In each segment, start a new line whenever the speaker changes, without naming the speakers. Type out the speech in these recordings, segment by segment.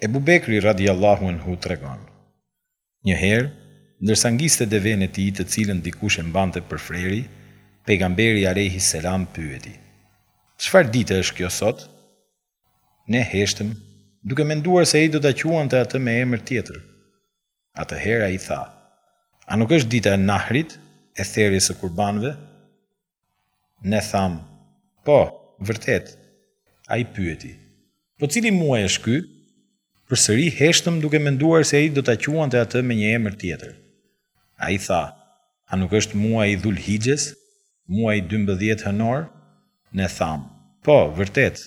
Ebu Bekri radijallahu anhu tregon, Një herë, ndërsa ngiste devën e tij të cilën dikush e mbante për freri, Pejgamberi alejhi selam pyeti, Çfarë dite është kjo sot? Ne heshtëm, duke menduar se ai do ta quante atë me emër tjetër. Atëherë ai tha, A nuk është dita e Nahrit, e therjes së kurbanëve? Ne thamë, Po, vërtet. Ai pyeti, Po cili muaj është ky? Përsëri heshtëm duke menduar se ai do ta quante atë me një emër tjetër. Ai tha, A nuk është muaji i Dhul-Hixhes, muaji dymbëdhjetë hënor? Ne thamë, Po, vërtet.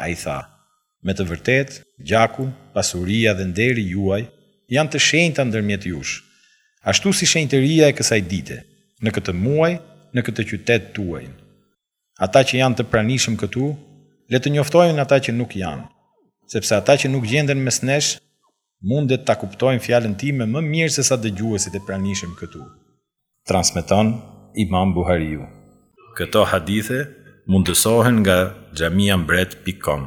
Ai tha, Me të vërtetë, gjaku, pasuria dhe nderi juaj janë të shenjta ndërmjet jush, ashtu si shenjtëria e kësaj dite, në këtë muaj, në këtë qytet tuajin. Ata që janë të pranishëm këtu, le të njoftojnë ata që nuk janë, sepse ata që nuk gjenden mes nesh, mundet ta kuptojnë fjalën time më mirë sesa dëgjuesit e pranishëm këtu. transmeton Imam Buhariu. Këto hadithe mundësohen nga xhamiambret pik kom.